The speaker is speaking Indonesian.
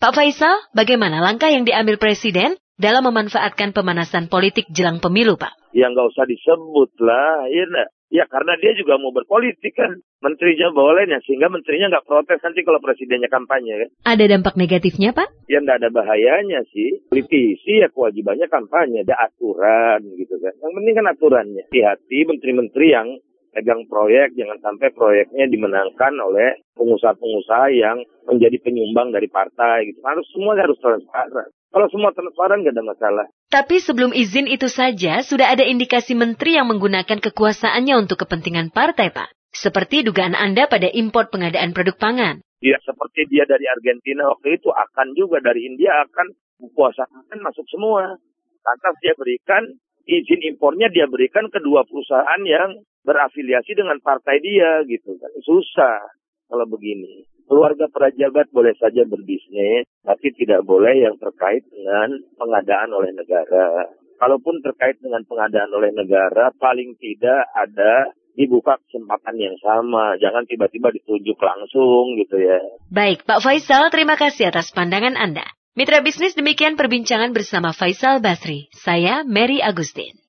Pak Faisal, bagaimana langkah yang diambil Presiden dalam memanfaatkan pemanasan politik jelang pemilu, Pak? Ya nggak usah disebut lah, ya Ya karena dia juga mau berpolitik kan. Menterinya bolehnya sehingga menterinya nggak protes nanti kalau presidennya kampanye kan. Ada dampak negatifnya Pak? Ya nggak ada bahayanya sih. Politisi ya kewajibannya kampanye. Ada aturan gitu kan. Yang penting kan aturannya. Hati-hati menteri-menteri yang pegang proyek, jangan sampai proyeknya dimenangkan oleh pengusaha-pengusaha yang menjadi penyumbang dari partai gitu. Harus semua harus transparan. Kalau semua transparan nggak ada masalah. Tapi sebelum izin itu saja, sudah ada indikasi menteri yang menggunakan kekuasaannya untuk kepentingan partai, Pak. Seperti dugaan Anda pada impor pengadaan produk pangan. Ya, seperti dia dari Argentina waktu itu, akan juga dari India akan kekuasaan masuk semua. Lantas dia berikan izin impornya dia berikan kedua perusahaan yang berafiliasi dengan partai dia gitu kan. Susah kalau begini. Keluarga pejabat boleh saja berbisnis, tapi tidak boleh yang terkait dengan pengadaan oleh negara. Kalaupun terkait dengan pengadaan oleh negara, paling tidak ada dibuka kesempatan yang sama. Jangan tiba-tiba ditunjuk langsung gitu ya. Baik, Pak Faisal, terima kasih atas pandangan Anda. Mitra bisnis demikian perbincangan bersama Faisal Basri. Saya Mary Agustin.